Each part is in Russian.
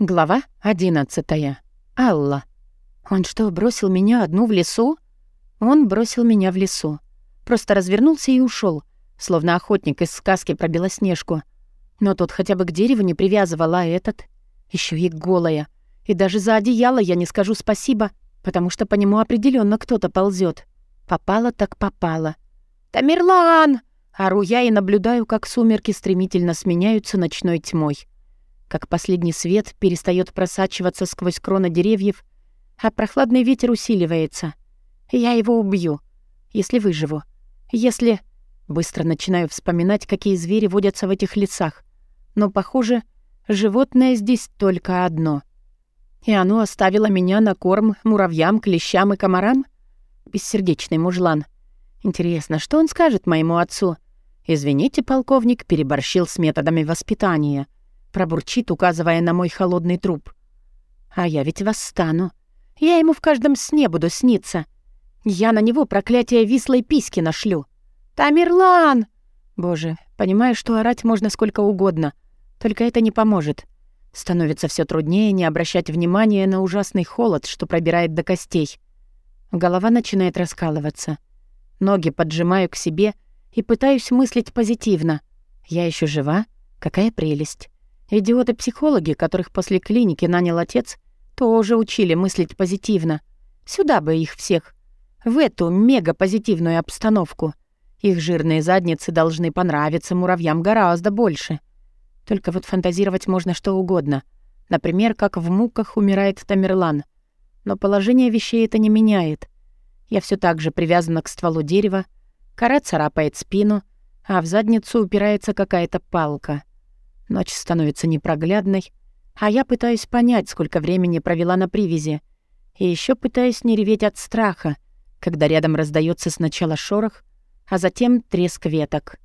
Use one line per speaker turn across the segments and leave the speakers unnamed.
Глава одиннадцатая. Алла. Он что, бросил меня одну в лесу? Он бросил меня в лесу. Просто развернулся и ушел, словно охотник из сказки про Белоснежку. Но тот хотя бы к дереву не привязывал, а этот... еще и голая. И даже за одеяло я не скажу спасибо, потому что по нему определенно кто-то ползет. Попало так попало. «Тамерлан!» Ору я и наблюдаю, как сумерки стремительно сменяются ночной тьмой как последний свет перестает просачиваться сквозь кроны деревьев, а прохладный ветер усиливается. Я его убью, если выживу. Если... Быстро начинаю вспоминать, какие звери водятся в этих лесах. Но, похоже, животное здесь только одно. И оно оставило меня на корм муравьям, клещам и комарам? Бессердечный мужлан. Интересно, что он скажет моему отцу? Извините, полковник переборщил с методами воспитания — Пробурчит, указывая на мой холодный труп. А я ведь восстану. Я ему в каждом сне буду сниться. Я на него проклятие вислой письки нашлю. Тамерлан! Боже, понимаю, что орать можно сколько угодно. Только это не поможет. Становится все труднее не обращать внимания на ужасный холод, что пробирает до костей. Голова начинает раскалываться. Ноги поджимаю к себе и пытаюсь мыслить позитивно. Я еще жива? Какая прелесть. Идиоты-психологи, которых после клиники нанял отец, тоже учили мыслить позитивно. Сюда бы их всех. В эту мега-позитивную обстановку. Их жирные задницы должны понравиться муравьям гораздо больше. Только вот фантазировать можно что угодно. Например, как в муках умирает Тамерлан. Но положение вещей это не меняет. Я все так же привязана к стволу дерева, кора царапает спину, а в задницу упирается какая-то палка. Ночь становится непроглядной, а я пытаюсь понять, сколько времени провела на привязи. И еще пытаюсь не реветь от страха, когда рядом раздается сначала шорох, а затем треск веток.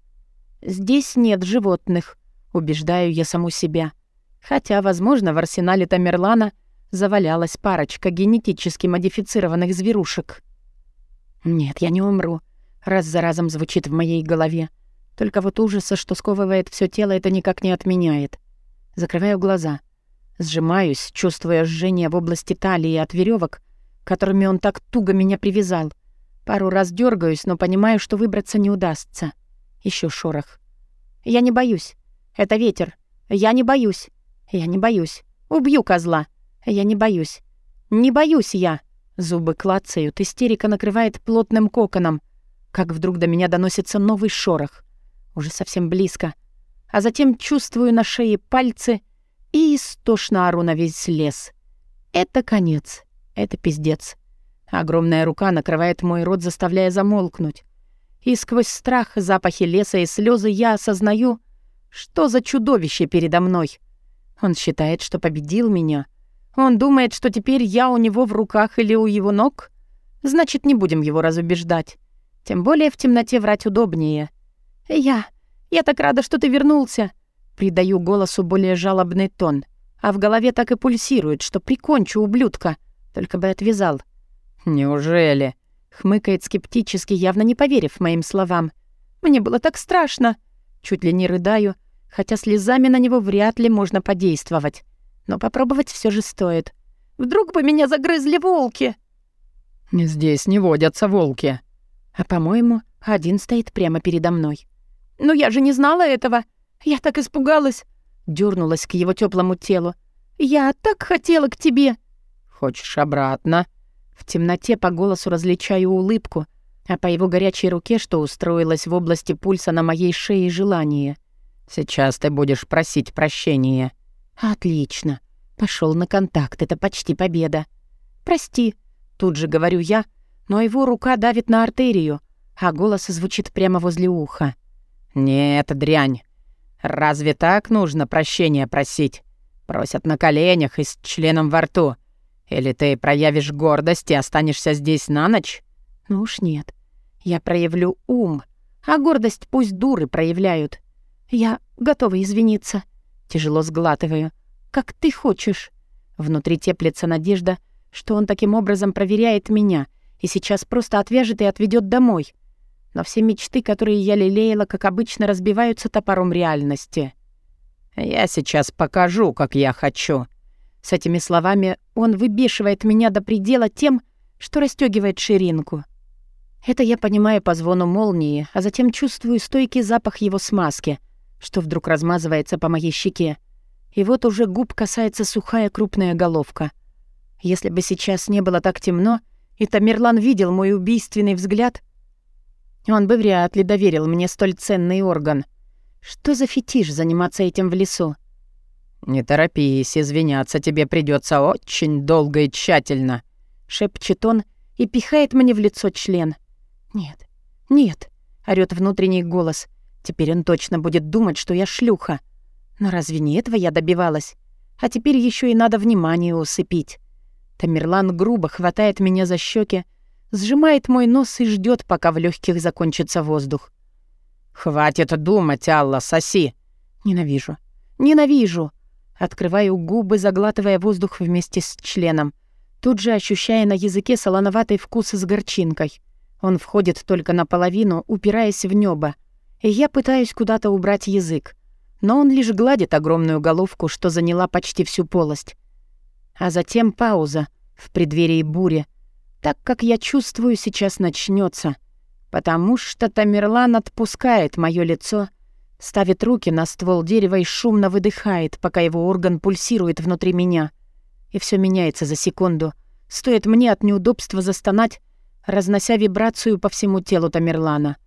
«Здесь нет животных», — убеждаю я саму себя. Хотя, возможно, в арсенале Тамерлана завалялась парочка генетически модифицированных зверушек. «Нет, я не умру», — раз за разом звучит в моей голове. Только вот ужаса, что сковывает все тело, это никак не отменяет. Закрываю глаза. Сжимаюсь, чувствуя жжение в области талии от веревок, которыми он так туго меня привязал. Пару раз дергаюсь, но понимаю, что выбраться не удастся. Еще шорох. Я не боюсь. Это ветер. Я не боюсь. Я не боюсь. Убью козла. Я не боюсь. Не боюсь я. Зубы клацают, истерика накрывает плотным коконом. Как вдруг до меня доносится новый шорох уже совсем близко. А затем чувствую на шее пальцы и истошно ору на весь лес. Это конец. Это пиздец. Огромная рука накрывает мой рот, заставляя замолкнуть. И сквозь страх, запахи леса и слезы я осознаю, что за чудовище передо мной. Он считает, что победил меня. Он думает, что теперь я у него в руках или у его ног. Значит, не будем его разубеждать. Тем более в темноте врать удобнее. «Я... я так рада, что ты вернулся!» Придаю голосу более жалобный тон, а в голове так и пульсирует, что прикончу ублюдка, только бы отвязал.
«Неужели?» — хмыкает скептически, явно не поверив моим словам. «Мне было так страшно!» Чуть ли не рыдаю, хотя слезами на него вряд ли можно подействовать. Но попробовать все же стоит. Вдруг бы меня загрызли волки?
«Здесь не водятся волки». А, по-моему, один стоит прямо передо мной. «Но я же не знала этого! Я так испугалась!» Дёрнулась к его теплому телу. «Я так хотела к тебе!»
«Хочешь обратно?»
В темноте по голосу различаю улыбку, а по его горячей руке, что устроилась в области пульса на моей шее, желание.
«Сейчас ты будешь просить прощения».
«Отлично. Пошел на контакт, это почти победа. Прости», — тут же говорю я, но его рука давит на артерию, а голос звучит прямо возле уха.
«Нет, дрянь. Разве так нужно прощения просить? Просят на коленях и с членом во рту. Или ты проявишь гордость и останешься здесь на ночь?»
«Ну уж нет. Я проявлю ум, а гордость пусть дуры проявляют. Я готова извиниться». Тяжело сглатываю. «Как ты хочешь». Внутри теплится надежда, что он таким образом проверяет меня и сейчас просто отвяжет и отведет домой но все мечты, которые я лелеяла, как обычно, разбиваются топором реальности.
«Я сейчас покажу, как я хочу».
С этими словами он выбешивает меня до предела тем, что расстёгивает ширинку. Это я понимаю по звону молнии, а затем чувствую стойкий запах его смазки, что вдруг размазывается по моей щеке. И вот уже губ касается сухая крупная головка. Если бы сейчас не было так темно, и Тамерлан видел мой убийственный взгляд, он бы вряд ли доверил мне столь ценный орган. Что за фетиш заниматься этим в лесу?
«Не торопись, извиняться тебе придется очень долго и тщательно», —
шепчет он и пихает мне в лицо член. «Нет, нет», — орёт внутренний голос. «Теперь он точно будет думать, что я шлюха. Но разве не этого я добивалась? А теперь еще и надо внимание усыпить». Тамерлан грубо хватает меня за щеки, сжимает мой нос и ждет, пока в легких закончится воздух.
«Хватит думать, Алла, соси!»
«Ненавижу. Ненавижу!» Открываю губы, заглатывая воздух вместе с членом. Тут же ощущая на языке солоноватый вкус с горчинкой. Он входит только наполовину, упираясь в небо. И я пытаюсь куда-то убрать язык. Но он лишь гладит огромную головку, что заняла почти всю полость. А затем пауза в преддверии бури, так как я чувствую, сейчас начнется, потому что Тамерлан отпускает мое лицо, ставит руки на ствол дерева и шумно выдыхает, пока его орган пульсирует внутри меня. И все меняется за секунду. Стоит мне от неудобства застонать, разнося вибрацию по всему телу Тамерлана.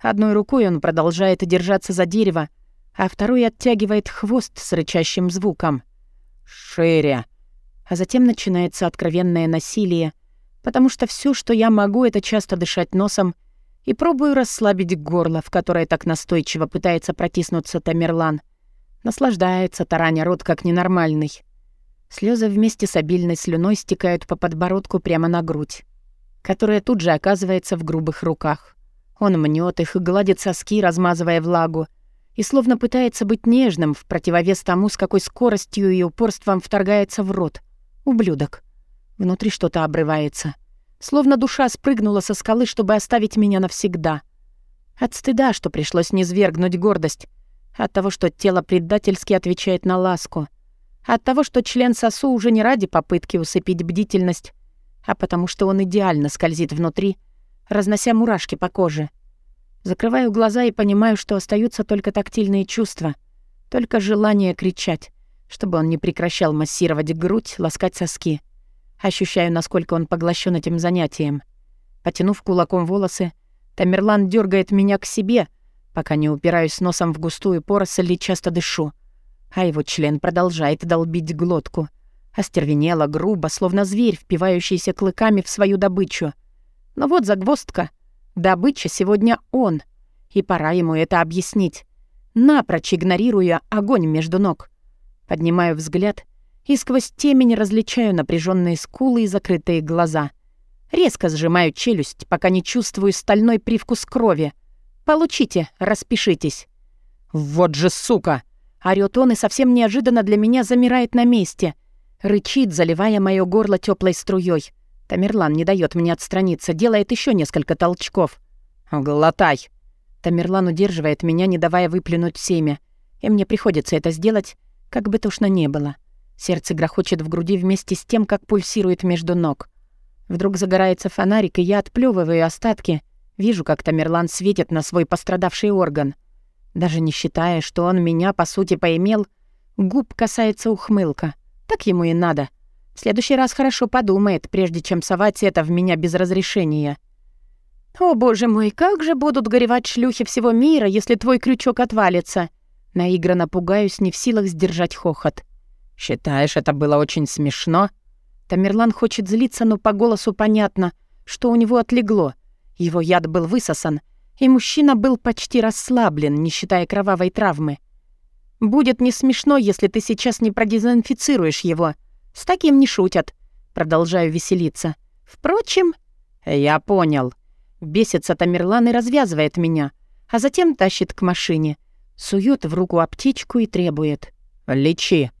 Одной рукой он продолжает держаться за дерево, а второй оттягивает хвост с рычащим звуком.
«Шире!»
А затем начинается откровенное насилие, потому что все, что я могу, это часто дышать носом и пробую расслабить горло, в которое так настойчиво пытается протиснуться Тамерлан. Наслаждается тараня рот как ненормальный. Слезы вместе с обильной слюной стекают по подбородку прямо на грудь, которая тут же оказывается в грубых руках. Он мнет их и гладит соски, размазывая влагу, и словно пытается быть нежным в противовес тому, с какой скоростью и упорством вторгается в рот. Ублюдок. Внутри что-то обрывается. Словно душа спрыгнула со скалы, чтобы оставить меня навсегда. От стыда, что пришлось низвергнуть гордость. От того, что тело предательски отвечает на ласку. От того, что член сосу уже не ради попытки усыпить бдительность, а потому что он идеально скользит внутри, разнося мурашки по коже. Закрываю глаза и понимаю, что остаются только тактильные чувства, только желание кричать, чтобы он не прекращал массировать грудь, ласкать соски. Ощущаю, насколько он поглощен этим занятием. Потянув кулаком волосы, Тамерлан дергает меня к себе, пока не упираюсь носом в густую поросль и часто дышу. А его член продолжает долбить глотку. Остервенело, грубо, словно зверь, впивающийся клыками в свою добычу. Но вот загвоздка. Добыча сегодня он. И пора ему это объяснить. Напрочь игнорируя огонь между ног. Поднимаю взгляд и сквозь темень различаю напряженные скулы и закрытые глаза. Резко сжимаю челюсть, пока не чувствую стальной привкус крови. «Получите, распишитесь».
«Вот же сука!»
Орёт он и совсем неожиданно для меня замирает на месте. Рычит, заливая моё горло теплой струей. Тамерлан не дает мне отстраниться, делает еще несколько толчков.
«Глотай!»
Тамерлан удерживает меня, не давая выплюнуть семя. И мне приходится это сделать, как бы тошно не было. Сердце грохочет в груди вместе с тем, как пульсирует между ног. Вдруг загорается фонарик, и я отплёвываю остатки. Вижу, как Тамерлан светит на свой пострадавший орган. Даже не считая, что он меня, по сути, поимел, губ касается ухмылка. Так ему и надо. В следующий раз хорошо подумает, прежде чем совать это в меня без разрешения. «О, боже мой, как же будут горевать шлюхи всего мира, если твой крючок отвалится!» Наигранно пугаюсь, не в силах сдержать хохот.
«Считаешь, это было очень смешно?»
Тамерлан хочет злиться, но по голосу понятно, что у него отлегло. Его яд был высосан, и мужчина был почти расслаблен, не считая кровавой травмы. «Будет не смешно, если ты сейчас не продезинфицируешь его. С таким не шутят». Продолжаю веселиться. «Впрочем...»
«Я понял».
Бесится Тамерлан и развязывает меня, а затем тащит к машине. Сует в руку аптечку и требует.
«Лечи».